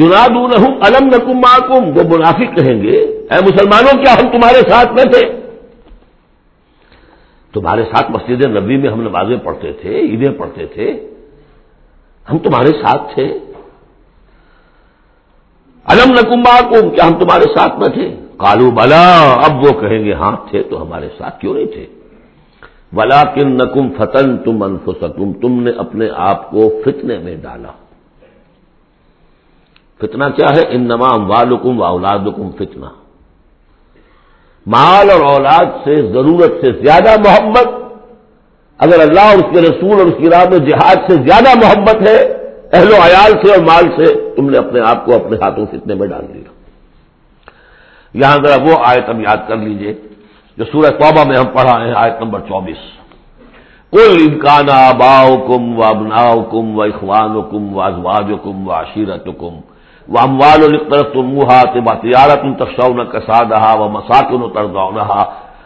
یونادون الم نکم معکم، وہ منافق کہیں گے، اے مسلمانوں، کیا ہم تمہارے ساتھ میں تھے؟ تمہارے ساتھ مسجد نبی میں ہم نمازیں پڑھتے تھے، عیدیں پڑھتے تھے، ہم تمہارے ساتھ تھے۔ الم نکم معکم، کیا ہم تمہارے ساتھ میں تھے؟ کالو بلا، اب وہ کہیں گے ہاں تھے تو ہمارے ساتھ کیوں نہیں تھے؟ بلا کن نکم فتن تم انفسکم تم نے اپنے آپ کو فتنے میں ڈالا۔ فتنہ کیا ہے؟ ان نمام والکم و اولادکم فتنہ۔ مال اور اولاد سے ضرورت سے زیادہ محبت۔ اگر اللہ اور اس کے رسول اور اس کی راہ میں جہاد سے زیادہ محبت ہے، اہل و عیال سے اور مال سے، تم نے اپنے آپ کو اپنے ہاتھوں فتنے میں ڈال دیا۔ یہاں ذرا وہ آیت ہم یاد کر لیجیے، جو سورہ توبہ میں ہم پڑھا ہے آیت نمبر چوبیس۔ کل امکان آباؤ کم و ابناؤ کم و اخوان کم و ازواج کم و عشیرت کم وہ اموال طرف تم منہا تو باتیارت تفساؤ کساد رہا و مساکن ترزاؤ رہا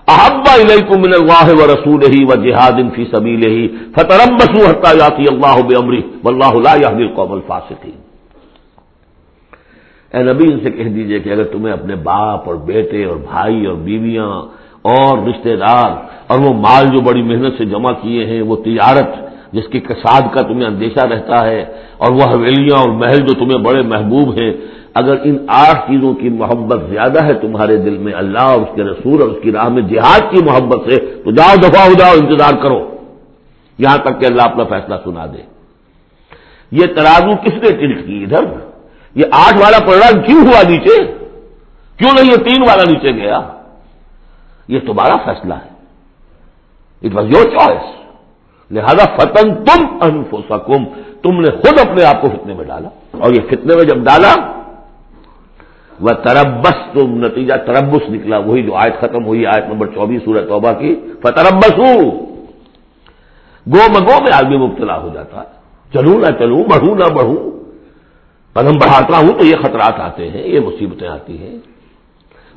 احبا من اللہ و رسول ہی و جہاد فی سبیل ہی فترم بسو حتہ یاتی اللہ بے امری و اللہ لا یحدی القوم الفاسقین. اے نبی، ان سے کہہ دیجیے کہ اگر تمہیں اپنے باپ اور بیٹے اور بھائی اور بیویاں اور رشتہ دار اور وہ مال جو بڑی محنت سے جمع کیے ہیں، وہ تجارت جس کے کساد کا تمہیں اندیشہ رہتا ہے اور وہ حویلیاں اور محل جو تمہیں بڑے محبوب ہیں، اگر ان آٹھ چیزوں کی محبت زیادہ ہے تمہارے دل میں اللہ اور اس کے رسول اور اس کی راہ میں جہاد کی محبت سے تو جاؤ دفاع ہو، جاؤ انتظار کرو۔ یہاں تک کہ اللہ اپنا فیصلہ سنا دے۔ یہ ترازو کس نے ٹلٹ کی ادھر؟ یہ آٹھ والا پروگرام کیوں ہوا نیچے؟ کیوں نہیں یہ تین والا نیچے گیا؟ یہ تمہارا فیصلہ ہے۔ اٹ واز یور چوائس لہذا فتن تم انفسکم، تم نے خود اپنے آپ کو فتنے میں ڈالا۔ اور یہ فتنے میں جب ڈالا وہ تربس تم نتیجہ تربس نکلا۔ وہی جو آیت ختم ہوئی، آیت نمبر چوبیس، سورہ توبہ کی۔ فتربس ہوں گو مگو میں آدمی مبتلا ہو جاتا چلوں نہ چلوں بڑھوں نہ بڑھوں قدم بڑھاتا ہوں تو یہ خطرات آتے ہیں، یہ مصیبتیں آتی ہیں۔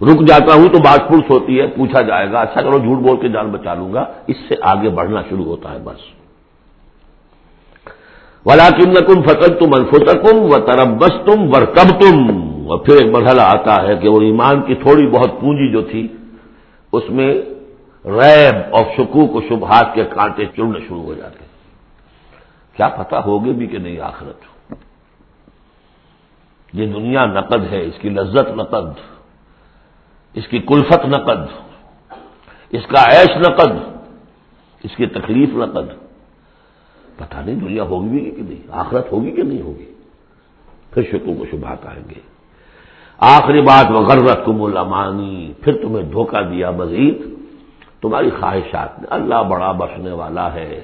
رک جاتا ہوں تو بات پلس ہوتی ہے، پوچھا جائے گا اچھا کرو، جھوٹ بول کے جان بچا لوں گا۔ اس سے آگے بڑھنا شروع ہوتا ہے بس۔ ولا کم نکم فتن تم الفت کم و تربس تم ورکب تم اور پھر ایک مرحلہ آتا ہے کہ وہ ایمان کی تھوڑی بہت پونجی جو تھی، اس میں ریب اور شکوک و شبہات کے کانٹے چڑنے شروع ہو جاتے کیا پتا ہوگی بھی کہ نہیں آخرت۔ یہ دنیا نقد ہے، اس کی لذت نقد۔ اس کی کلفت نقد، اس کا عیش نقد، اس کی تکلیف نقد۔ پتہ نہیں دنیا ہوگی بھی کہ نہیں، آخرت ہوگی کہ نہیں ہوگی۔ پھر شکو کو شبہات آئیں گے۔ آخری بات وغیرت کم الامانی پھر تمہیں دھوکہ دیا مزید۔ تمہاری خواہشات نے اللہ بڑا بخشنے والا ہے۔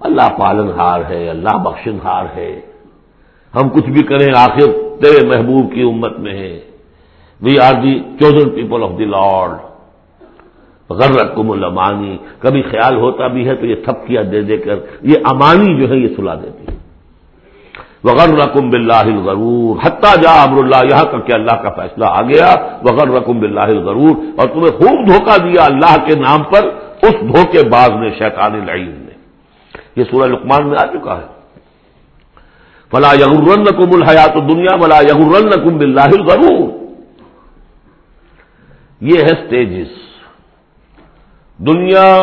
اللہ پالن ہار ہے، اللہ بخشن ہار ہے۔ ہم کچھ بھی کریں، آخر تیرے محبوب کی امت میں ہے we are the chosen people of the lord غرت کم المانی کبھی خیال ہوتا بھی ہے تو یہ تھپکیاں دے دے کر یہ امانی جو ہے یہ سلا دیتی ہے. وغیر رقم بلّہ غرور حتہ جا امر اللہ یہاں تک کہ اللہ کا فیصلہ آ گیا. وغیر رقم بلّہ غرور اور تمہیں خوب دھوکہ دیا اللہ کے نام پر. اس دھوکے باز نے شیطان لعین نے. یہ سورہ لقمان میں آ چکا ہے. فلا یغرن کم الحیات دنیا بلا یغرن کم بلّہ غرور یہ ہے سٹیجز دنیا،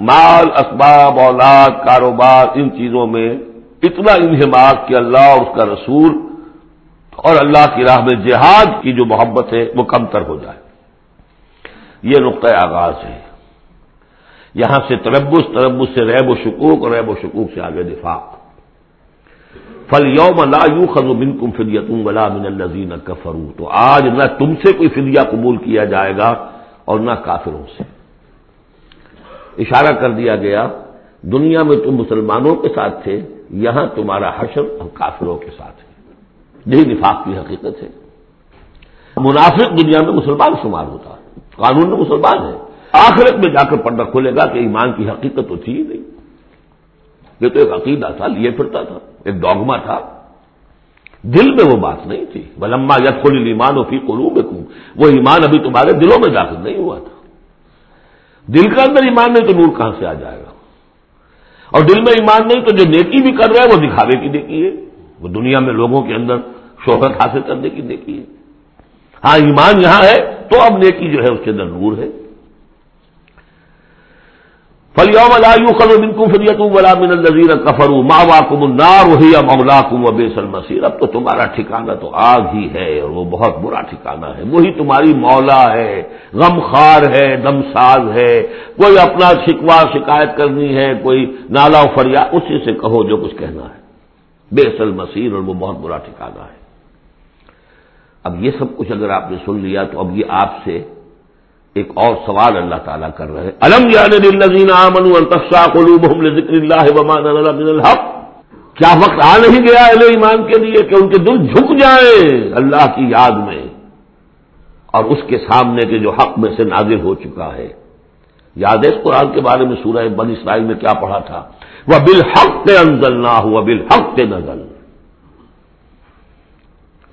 مال، اسباب، اولاد، کاروبار، ان چیزوں میں اتنا انہماک کہ اللہ اور اس کا رسول اور اللہ کی راہ میں جہاد کی جو محبت ہے وہ کم تر ہو جائے۔ یہ نقطۂ آغاز ہے۔ یہاں سے تربس تربس سے ریب و شکوک اور ریب و شکوک سے آگے دفاع۔ فل یوم لا یو خز بن کم فدیتوں ولا من الزین کفرو تو آج نہ تم سے کوئی فدیہ قبول کیا جائے گا اور نہ کافروں سے۔ اشارہ کر دیا گیا، دنیا میں تم مسلمانوں کے ساتھ تھے، یہاں تمہارا حشر اور کافروں کے ساتھ ہے۔ یہی نفاق کی حقیقت ہے۔ منافق دنیا میں مسلمان شمار ہوتا ہے، قانون میں مسلمان ہے۔ آخرت میں جا کر پردہ کھولے گا کہ ایمان کی حقیقت تو تھی ہی نہیں۔ یہ تو ایک عقیدہ تھا، لیے پھرتا تھا، ایک ڈاگما تھا۔ دل میں وہ بات نہیں تھی۔ بلما یا کھول ایمان فی قلوب میں وہ ایمان ابھی تمہارے دلوں میں داخل نہیں ہوا تھا۔ دل کے اندر ایمان نہیں تو نور کہاں سے آ جائے گا؟ اور دل میں ایمان نہیں تو جو نیکی بھی کر رہا ہے، وہ دکھاوے کی نیکی ہے۔ وہ دنیا میں لوگوں کے اندر شہرت حاصل کرنے کی نیکی ہے۔ ہاں ایمان یہاں ہے تو اب نیکی جو ہے، اس کے اندر نور ہے۔ فلیوم اللہ خل من کو ولا من النظیر کفر ماں النار وہی مولا کم و اب تو تمہارا ٹھکانا تو آگ ہی ہے اور وہ بہت برا ٹھکانا ہے وہی تمہاری مولا ہے غم خار ہے دم ساز ہے کوئی اپنا شکوا شکایت کرنی ہے کوئی نالا و فریا اسی سے کہو جو کچھ کہنا ہے بے مسیر اور وہ بہت برا ٹھکانا ہے اب یہ سب کچھ اگر آپ نے سن لیا تو اب یہ آپ سے ایک اور سوال اللہ تعالیٰ کر رہے الم یادین ذکر اللہ الحق؟ کیا وقت آ نہیں گیا اہل ایمان کے لیے کہ ان کے دل جھک جائیں اللہ کی یاد میں؟ اور اس کے سامنے کے جو حق میں سے نازل ہو چکا ہے۔ یاد ہے اس قرآن کے بارے میں سورہ بن اسرائیل میں کیا پڑھا تھا؟ وہ بالحق کے انزل نہ ہوا بالحق کے نزل۔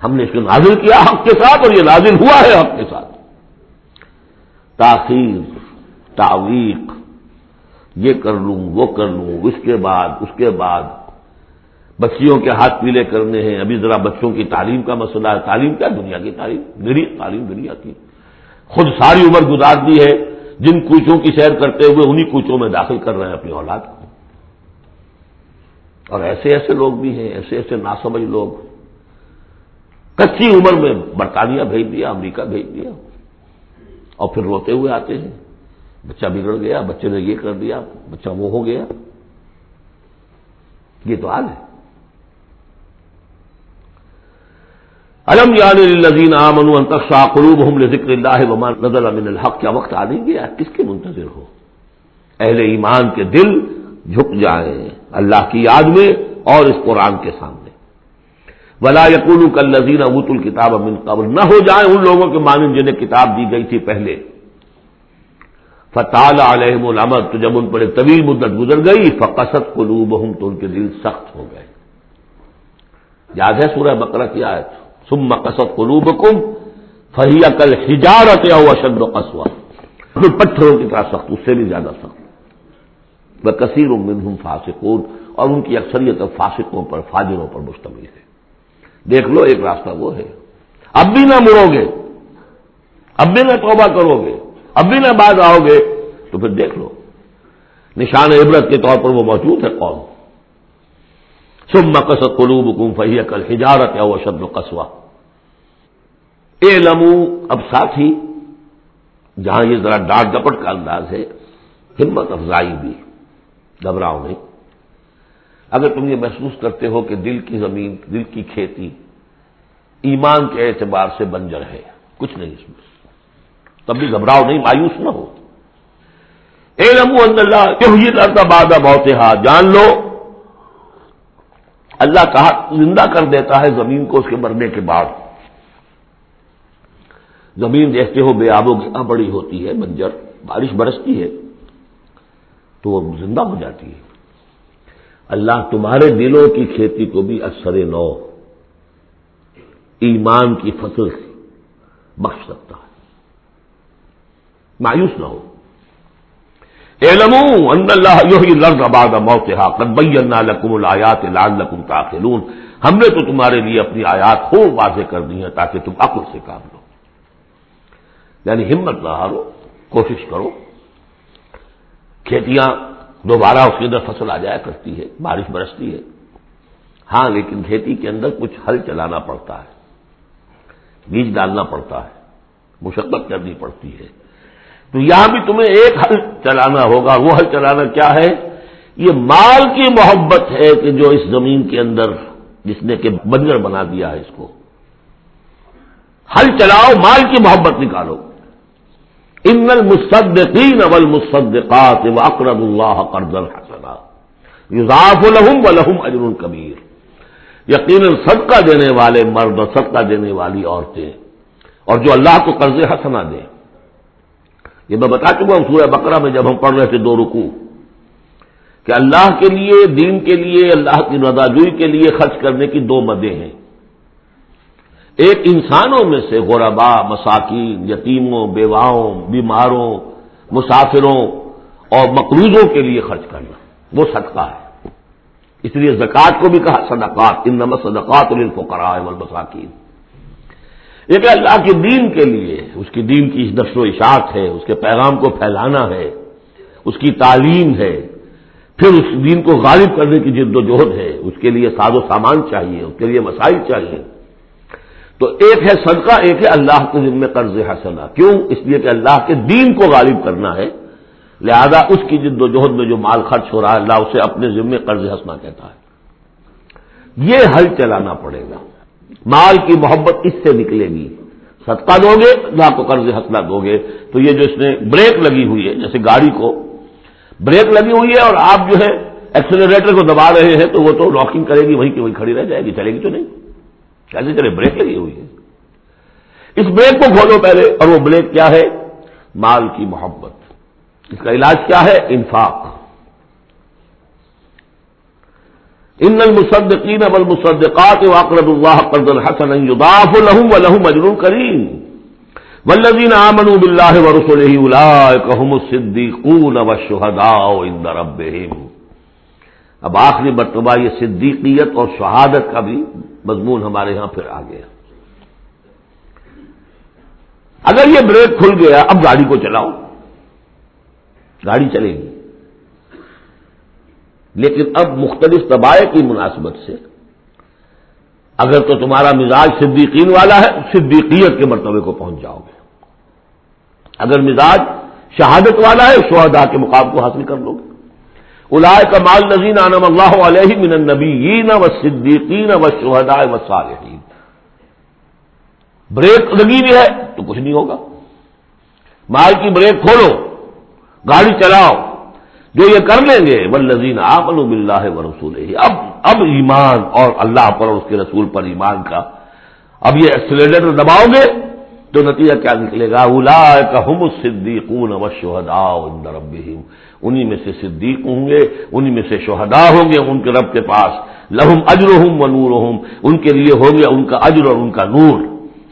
ہم نے اس کو نازل کیا حق کے ساتھ اور یہ نازل ہوا ہے حق کے ساتھ۔ تاخیر، تعویق، یہ کر لوں، وہ کر لوں، اس کے بعد، اس کے بعد۔ بچیوں کے ہاتھ پیلے کرنے ہیں، ابھی ذرا بچوں کی تعلیم کا مسئلہ ہے۔ تعلیم کیا؟ دنیا کی تعلیم۔ گری تعلیم دنیا کی۔ خود ساری عمر گزار دی ہے، جن کوچوں کی سیر کرتے ہوئے انہی کوچوں میں داخل کر رہے ہیں اپنی اولاد کو۔ اور ایسے ایسے لوگ بھی ہیں، ایسے ایسے ناسمجھ لوگ۔ کچی عمر میں برطانیہ بھیج دیا، امریکہ بھیج دیا۔ اور پھر روتے ہوئے آتے ہیں۔ بچہ بگڑ گیا، بچے نے یہ کر دیا، بچہ وہ ہو گیا۔ یہ تو حال ہے۔ الم یادین امن انتخا قلوب ہم ذکر اللہ ومان نظر امن الحق۔ کیا وقت آ نہیں گیا کس کے منتظر ہو؟ اہل ایمان کے دل جھک جائیں۔ اللہ کی یاد میں اور اس قرآن کے سامنے۔ ولا یقول کل لذین ابوت الکتاب امن قبل۔ نہ ہو جائیں ان لوگوں کے مانند جنہیں کتاب دی گئی تھی پہلے۔ فتح علیہم العمد تو جب ان پر ایک طویل مدت گزر گئی فقصت قلوب تو ان کے دل سخت ہو گئے۔ یاد ہے سورہ بکرا کی آیت؟ سم مقصد قلوب کم فہیا کل ہجارت یا ہوا شد و قصوا پتھروں کی طرح سخت، اس سے بھی زیادہ سخت۔ وہ کثیر امن فاسقون۔ اور ان کی اکثریت فاسقوں پر، فاجروں پر مشتمل ہے۔ دیکھ لو ایک راستہ وہ ہے۔ اب بھی نہ مڑو گے۔ اب بھی نہ توبہ کرو گے۔ اب بھی نہ بعد آؤ گے۔ تو پھر دیکھ لو۔ نشان عبرت کے طور پر وہ موجود ہے قوم۔ سم مقصد قلوب کم فہی کل ہجارت یا وہ شبد و قصوا اے لمو، اب ساتھ ہی جہاں یہ ذرا ڈانٹ ڈپٹ کا انداز ہے، ہمت افزائی بھی۔ گھبراؤ نہیں۔ اگر تم یہ محسوس کرتے ہو کہ دل کی زمین، دل کی کھیتی ایمان کے اعتبار سے بنجر ہے، کچھ نہیں اس میں۔ تب بھی گھبراؤ نہیں، مایوس نہ ہو۔ اے لمو اللہ کیوں بادہ بہت ہاتھ جان لو، اللہ کہا زندہ کر دیتا ہے زمین کو اس کے مرنے کے بعد۔ زمین دیکھتے ہو بے آب و گیا بڑی ہوتی ہے، بنجر، بارش برستی ہے تو وہ زندہ ہو جاتی ہے۔ اللہ تمہارے دلوں کی کھیتی کو بھی اثر نو ایمان کی فصل سے بخش سکتا ہے۔ مایوس نہ ہو۔ علم ان اللہ لرد آباد موت قدبئی اللہ لکم الآیات لال لکم تاخلون ہم نے تو تمہارے لیے اپنی آیات خوب واضح کر دی ہیں تاکہ تم عقل سے کام لو۔ یعنی ہمت نہ ہارو، کوشش کرو۔ کھیتیاں دوبارہ اس کے اندر فصل آ جایا کرتی ہے، بارش برستی ہے۔ ہاں لیکن کھیتی کے اندر کچھ ہل چلانا پڑتا ہے۔ بیج ڈالنا پڑتا ہے۔ مشقت کرنی پڑتی ہے۔ تو یہاں بھی تمہیں ایک ہل چلانا ہوگا۔ وہ ہل چلانا کیا ہے؟ یہ مال کی محبت ہے کہ جو اس زمین کے اندر جس نے کہ بنجر بنا دیا ہے اس کو۔ ہل چلاؤ، مال کی محبت نکالو۔ ان المصدقین والمصدقات واقرض اللہ قرضا حسنا. یضاف لهم ولهم اجر کبیر. یقیناً صدقہ دینے والے مرد اور صدقہ دینے والی عورتیں اور جو اللہ کو قرض حسنا دیں یہ میں بتا چکا ہوں سورہ بقرہ میں جب ہم پڑھ رہے تھے دو رکو کہ اللہ کے لیے، دین کے لیے، اللہ کی رضاجوئی کے لیے خرچ کرنے کی دو مدیں ہیں۔ ایک انسانوں میں سے غربا، مساکین، یتیموں، بیواؤں، بیماروں، مسافروں اور مقروضوں کے لیے خرچ کرنا، وہ صدقہ ہے۔ اس لیے زکوٰۃ کو بھی کہا، صدقات ان نمت صدقات الفقراء والمساکین۔ ایک اللہ کے دین کے لیے، اس کی دین کی نشر و اشاعت ہے، اس کے پیغام کو پھیلانا ہے، اس کی تعلیم ہے، پھر اس دین کو غالب کرنے کی جد و جہد ہے۔ اس کے لیے ساز و سامان چاہیے، اس کے لیے مسائل چاہیے۔ تو ایک ہے صدقہ، ایک ہے اللہ کے ذمے قرض حسنا کیوں؟ اس لیے کہ اللہ کے دین کو غالب کرنا ہے۔ لہذا اس کی جد و جہد میں جو مال خرچ ہو رہا ہے، اللہ اسے اپنے ذمے قرض حسنا کہتا ہے۔ یہ حل چلانا پڑے گا۔ مال کی محبت اس سے نکلے گی۔ صدقہ دو گے، اللہ کو قرض حسنا دو گے۔ تو یہ جو اس نے بریک لگی ہوئی ہے، جیسے گاڑی کو بریک لگی ہوئی ہے اور آپ جو ہے ایکسلریٹر کو دبا رہے ہیں، تو وہ تو لاکنگ کرے گی، وہیں کی وہیں کھڑی رہ جائے گی، چلے گی تو نہیں۔ کیسے جی چلے بریک لگی ہوئی ہے؟ اس بریک کو کھولو پہلے اور وہ بریک کیا ہے؟ مال کی محبت۔ اس کا علاج کیا ہے؟ انفاق۔ ان المصدقین والمصدقات واقرض الله قرضا حسنا يضاعف لهم ولهم اجر کریم۔ والذین آمنوا بالله ورسله اولئک هم الصدیقون والشهداء عند ربهم۔ اب آخری مرتبہ یہ صدیقیت اور شہادت کا بھی مضمون ہمارے ہاں پھر آ گیا۔ اگر یہ بریک کھل گیا، اب گاڑی کو چلاؤ۔ گاڑی چلے گی۔ لیکن اب مختلف طبائع کی مناسبت سے، اگر تو تمہارا مزاج صدیقین والا ہے، صدیقیت کے مرتبے کو پہنچ جاؤ گے۔ اگر مزاج شہادت والا ہے شہدا کے مقام کو حاصل کر لو گے۔ الائے کمال نظین عنم اللہ علیہ من النبیین و صدیقین و شہدا و صالحین بریک لگی بھی ہے تو کچھ نہیں ہوگا۔ مال کی بریک کھولو، گاڑی چلاؤ، جو یہ کر لیں گے ولزین آمن بلّہ و رسول اب اب ایمان اور اللہ پر اور اس کے رسول پر ایمان کا، اب یہ ایکسیلیٹر دباؤ گے۔ تو نتیجہ کیا نکلے گا؟ الا کا ہم صدیقون و شہدا انہیں میں سے صدیق ہوں گے انہیں میں سے شہدا ہوں گے ان کے رب کے پاس. لہم اجر ہوں و نور ہوں ان کے لیے ہوں گے ان کا اجر اور ان کا نور.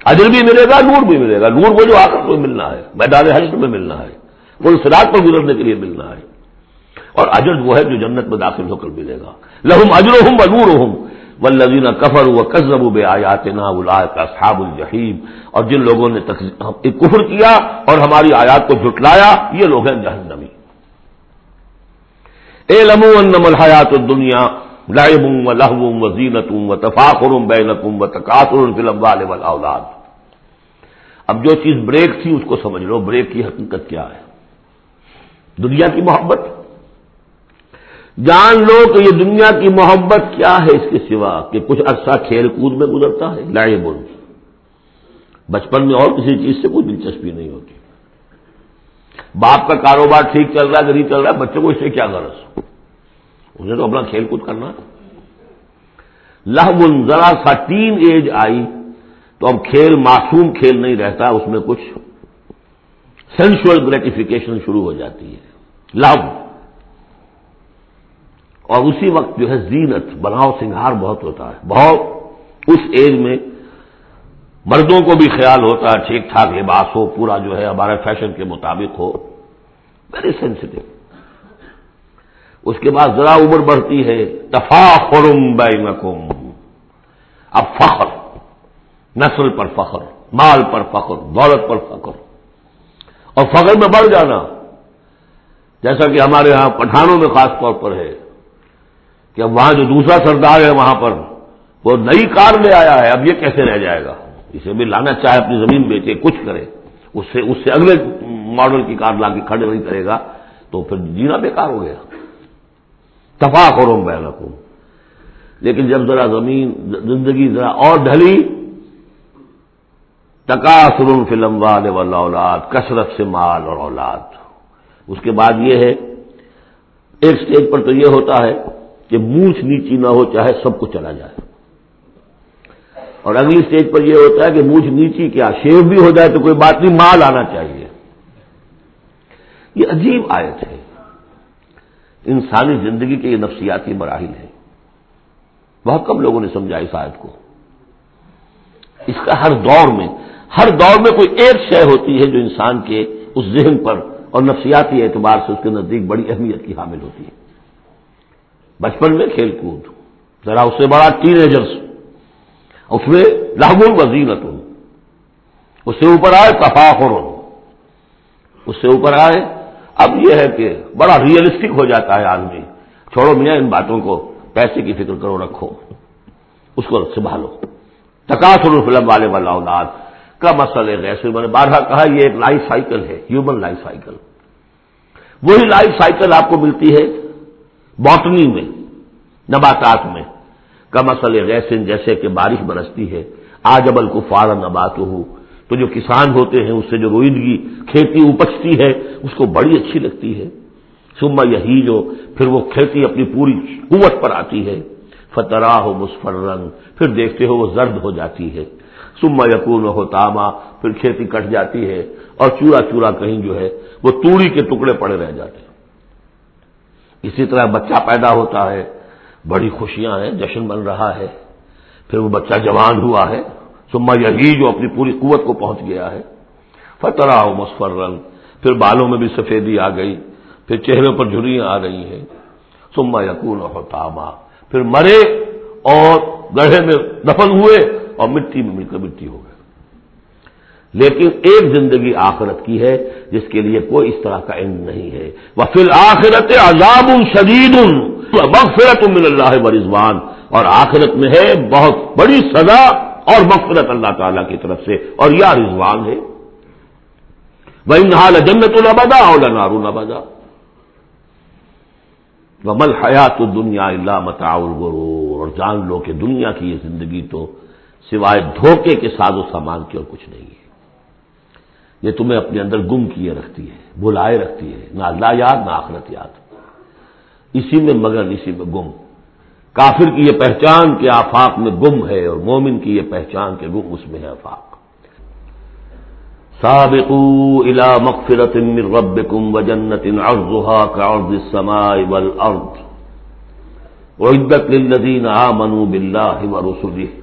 اجر بھی ملے گا، نور بھی ملے گا. نور وہ جو آخر کو ملنا ہے، میدان حجر میں ملنا ہے. وہ سراج پر گزرنے کے لیے ملنا ہے. اور اجر وہ ہے جو جنت میں داخل ہو کر ملے گا. لہم اجر ہوں بنور ہوں کفر و کزب بے آیات نا کا صحاب الجحیم۔ اور جن لوگوں نے کفر کیا اور ہماری آیات کو جھٹلایا، یہ لوگ ہیں جہنمی۔ اے لمو انم الحیات الدنیا لائبوں و لہوم و زینتوں و تفاقر بینکم و تقاطر فلم والے اولاد اب جو چیز بریک تھی اس کو سمجھ لو، بریک کی حقیقت کیا ہے؟ دنیا کی محبت۔ جان لو کہ یہ دنیا کی محبت کیا ہے اس کے سوا کہ کچھ عرصہ کھیل کود میں گزرتا ہے؟ لائے بول بچپن میں اور کسی چیز سے کوئی دلچسپی نہیں ہوتی۔ باپ کا کاروبار ٹھیک چل رہا ہے کہ نہیں چل رہا ہے، بچوں کو اس سے کیا غرض؟ انہیں تو اپنا کھیل کود کرنا ہے۔ لہبن ذرا سا تین ایج آئی تو اب کھیل معصوم کھیل نہیں رہتا، اس میں کچھ سینشل گریٹیفیکیشن شروع ہو جاتی ہے۔ لو اور اسی وقت جو ہے زینت بناؤ سنگھار بہت ہوتا ہے۔ بہت اس ایج میں مردوں کو بھی خیال ہوتا ہے، ٹھیک ٹھاک، لباس ہو، پورا جو ہے ہمارے فیشن کے مطابق ہو۔ ویری سینسٹو اس کے بعد ذرا عمر بڑھتی ہے، تفاخرم بینکم۔ اب فخر، نسل پر فخر، مال پر فخر، دولت پر فخر۔ اور فخر میں بڑھ جانا، جیسا کہ ہمارے ہاں پٹھانوں میں خاص طور پر ہے۔ کہ اب وہاں جو دوسرا سردار ہے وہاں پر، وہ نئی کار لے آیا ہے، اب یہ کیسے رہ جائے گا؟ اسے بھی لانا چاہے، اپنی زمین بیچے، کچھ کرے۔ اس سے اس سے اگلے ماڈل کی کار لا کے کھڑے نہیں کرے گا، تو پھر جینا بیکار ہو گیا۔ تفاق اور بین لیکن جب ذرا زمین، زندگی ذرا اور ڈھلی تقاصر فلم والے والا اولاد کثرت سے مال اور اولاد۔ اس کے بعد یہ ہے، ایک سٹیج پر تو یہ ہوتا ہے کہ مونچھ نیچی نہ ہو، چاہے سب کو چلا جائے۔ اور اگلی سٹیج پر یہ ہوتا ہے کہ مونچھ نیچی کیا، شیو بھی ہو جائے تو کوئی بات نہیں، مال آنا چاہیے۔ یہ عجیب آیت ہے۔ انسانی زندگی کے یہ نفسیاتی مراحل ہیں۔ بہت کم لوگوں نے سمجھا اس آیت کو۔ اس کا ہر دور میں، ہر دور میں کوئی ایک شے ہوتی ہے جو انسان کے اس ذہن پر اور نفسیاتی اعتبار سے اس کے نزدیک بڑی اہمیت کی حامل ہوتی ہے۔ بچپن میں کھیل کود ذرا اس سے بڑا ٹین ایجرس اس میں لاگون وزینت اس سے اوپر آئے تفاخر اس سے اوپر آئے، اب یہ ہے کہ بڑا ریئلسٹک ہو جاتا ہے آدمی۔ چھوڑو میاں، ان باتوں کو پیسے کی فکر کرو، رکھو۔ اس کو سنبھالو۔ تقاصر فلم والے والا اولاد کا مسئلہ ہے میں نے بارہ کہا، یہ ایک لائف سائیکل ہے ہیومن لائف سائیکل وہی لائف سائیکل آپ کو ملتی ہے باٹنی میں، نباتات میں۔ کا مسئلہ غیسن جیسے کہ بارش برستی ہے، آج ابل کو فارن نبات ہو تو جو کسان ہوتے ہیں، اس سے جو روئندگی کھیتی اپجتی ہے، اس کو بڑی اچھی لگتی ہے۔ سما یہی جو پھر وہ کھیتی اپنی پوری قوت پر آتی ہے۔ فترا ہو مسفر رنگ پھر دیکھتے ہو وہ زرد ہو جاتی ہے۔ سما یقون ہو تاما پھر کھیتی کٹ جاتی ہے۔ اور چورا چورا کہیں جو ہے، وہ توڑی کے ٹکڑے پڑے رہ جاتے ہیں۔ اسی طرح بچہ پیدا ہوتا ہے، بڑی خوشیاں ہیں، جشن بن رہا ہے، پھر وہ بچہ جوان ہوا ہے سما یہی جو اپنی پوری قوت کو پہنچ گیا ہے۔ فترا ہو مسفر رنگ پھر بالوں میں بھی سفیدی آ گئی، پھر چہرے پر جھریاں آ رہی ہیں۔ سما یقون ہو تاما پھر مرے اور گڑھے میں دفن ہوئے اور مٹی میں مل کر مٹی ہو گئے۔ لیکن ایک زندگی آخرت کی ہے، جس کے لیے کوئی اس طرح کا علم نہیں ہے۔ وہ فی الآخرت عذاب شدید مغفرت من اللہ و رضوان اور آخرت میں ہے بہت بڑی سزا اور مغفرت اللہ تعالی کی طرف سے۔ اور یا رضوان ہے۔ وہ نہال جنت البدا اور نارو نبدا مل حیات دنیا اللہ متعل غرور اور جان لو کہ دنیا کی یہ زندگی تو سوائے دھوکے کے ساز و سامان کی اور کچھ نہیں ہے۔ یہ تمہیں اپنے اندر گم کیے رکھتی ہے بلائے رکھتی ہے، نہ اللہ یاد نہ آخرت یاد۔ اسی میں مگر اسی میں گم۔ کافر کی یہ پہچان کے آفاق میں گم ہے اور مومن کی یہ پہچان کے گم اس میں ہے آفاق۔ سابقوا الى مغفرة من ربكم وجنة عرضها كعرض السماء والأرض وعدت للذين آمنوا بالله ورسله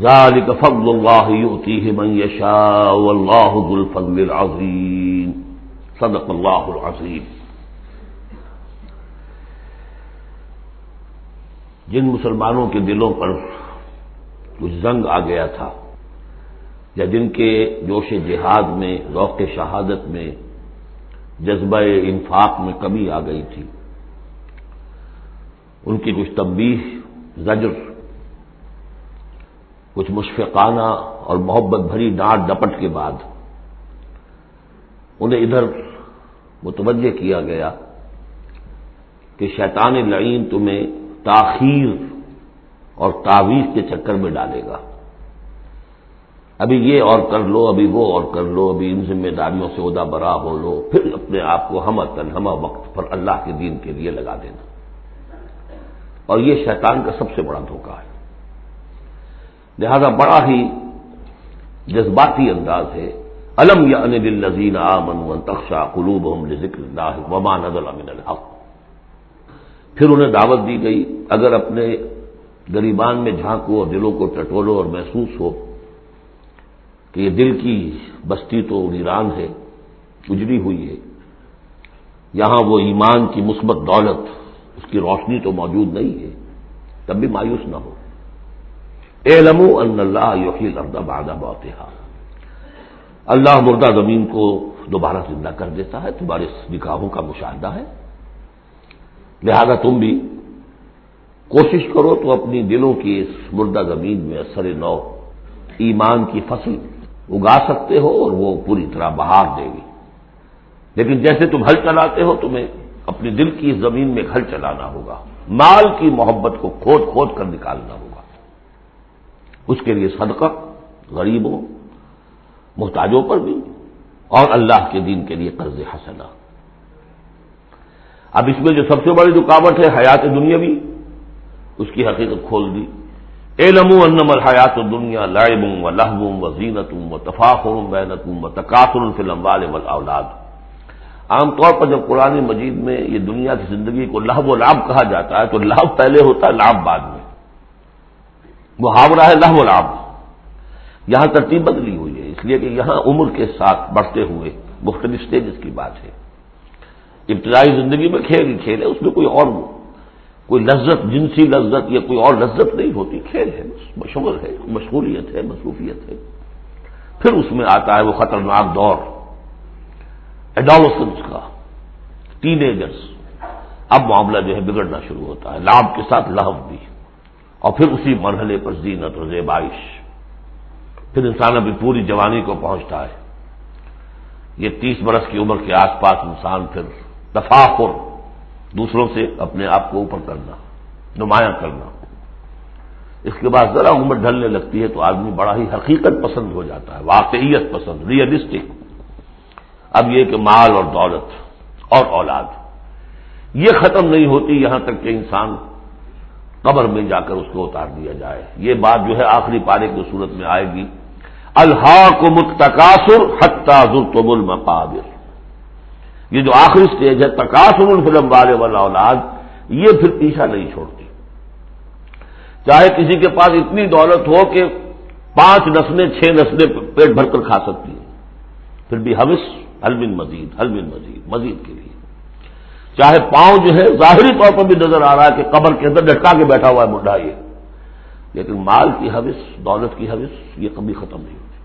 ذلك فضل الله يؤتيه من يشاء والله ذو الفضل العظيم. صدق الله العظيم. جن مسلمانوں کے دلوں پر کچھ زنگ آ گیا تھا یا جن کے جوش جہاد میں، ذوق شہادت میں، جذبہ انفاق میں کمی آ گئی تھی، ان کی کچھ تبدیح زجر کچھ مشفقانہ اور محبت بھری ڈانٹ ڈپٹ کے بعد انہیں ادھر متوجہ کیا گیا کہ شیطان لعین تمہیں تاخیر اور تعویذ کے چکر میں ڈالے گا۔ ابھی یہ اور کر لو، ابھی وہ اور کر لو، ابھی ان ذمہ داریوں سے عہدہ برا ہو لو، پھر اپنے آپ کو ہم ہمہ وقت پر اللہ کے دین کے لیے لگا دینا۔ اور یہ شیطان کا سب سے بڑا دھوکہ ہے۔ لہذا بڑا ہی جذباتی انداز ہے۔ علم یا ان نذین آمن تخشا قلوب ذکر اللہ وما نزل من الحق۔ پھر انہیں دعوت دی گئی، اگر اپنے گریبان میں جھانکو اور دلوں کو ٹٹولو اور محسوس ہو کہ یہ دل کی بستی تو ویران ہے اجڑی ہوئی ہے، یہاں وہ ایمان کی مثبت دولت، اس کی روشنی تو موجود نہیں ہے، تب بھی مایوس نہ ہو۔ اے لمو اللہ یوحی لردہ بادہ بہت اللہ مردہ زمین کو دوبارہ زندہ کر دیتا ہے، تمہارے نکاحوں کا مشاہدہ ہے۔ لہذا تم بھی کوشش کرو تو اپنی دلوں کی اس مردہ زمین میں اثر نو ایمان کی فصل اگا سکتے ہو اور وہ پوری طرح بہار دے گی۔ لیکن جیسے تم ہل چلاتے ہو، تمہیں اپنی دل کی زمین میں ہل چلانا ہوگا۔ مال کی محبت کو کھود کھود کر نکالنا ہوگا۔ اس کے لیے صدقہ غریبوں، محتاجوں پر بھی، اور اللہ کے دین کے لیے قرض حسنا اب اس میں جو سب سے بڑی رکاوٹ ہے حیات دنیا بھی اس کی حقیقت کھول دی۔ اے لمو انم الحیات دنیا لائبوں و لہبوں و زینتوں و تفاخر بینتوں و تقاصر الفلم والے اولاد عام طور پر جب قرآن مجید میں یہ دنیا کی زندگی کو لہب و لاب کہا جاتا ہے، تو لہب پہلے ہوتا ہے لاب بعد میں۔ محاورہ ہے لہب و لاب یہاں ترتیب بدلی ہوئی ہے، اس لیے کہ یہاں عمر کے ساتھ بڑھتے ہوئے مختلف اسٹیجز کی بات ہے۔ ابتدائی زندگی میں کھیل ہی کھیل ہے، اس میں کوئی اور کوئی لذت، جنسی لذت یا کوئی اور لذت نہیں ہوتی۔ کھیل ہے مشغول ہے، مشغولیت ہے، مصروفیت ہے۔ پھر اس میں آتا ہے وہ خطرناک دور۔ ایڈالوسنس کا ٹین ایجرس اب معاملہ جو ہے بگڑنا شروع ہوتا ہے۔ لاب کے ساتھ لہب بھی۔ اور پھر اسی مرحلے پر زینت اور زیبائش۔ پھر انسان ابھی پوری جوانی کو پہنچتا ہے۔ یہ تیس برس کی عمر کے آس پاس انسان پھر تفاقر دوسروں سے اپنے آپ کو اوپر کرنا، نمایاں کرنا۔ اس کے بعد ذرا عمر ڈھلنے لگتی ہے تو آدمی بڑا ہی حقیقت پسند ہو جاتا ہے، واقعیت پسند ریئلسٹک اب یہ کہ مال اور دولت اور اولاد، یہ ختم نہیں ہوتی یہاں تک کہ انسان قبر میں جا کر اس کو اتار دیا جائے۔ یہ بات جو ہے آخری پارے کی صورت میں آئے گی۔ الحا کو متقاصر حتہ ضرطب المقابر۔ یہ جو آخری اسٹیج ہے تقاصر الفلم والے والا اولاد، یہ پھر پیچھا نہیں چھوڑتی۔ چاہے کسی کے پاس اتنی دولت ہو کہ پانچ نسلیں، چھ نسلیں پیٹ بھر کر کھا سکتی ہیں۔ پھر بھی حوث حلمن مزید حلمن مزید مزید کے لیے۔ چاہے پاؤں جو ہے ظاہری طور پر بھی نظر آ رہا ہے کہ قبر کے اندر لٹکا کے بیٹھا ہوا ہے منڈا یہ۔ لیکن مال کی حوث، دولت کی حوث یہ کبھی ختم نہیں ہوتی۔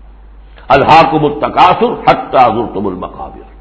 اللہ کو متقاصر حق تعزر تم المقابر۔